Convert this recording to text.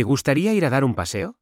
¿Te gustaría ir a dar un paseo?